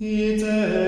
Deus.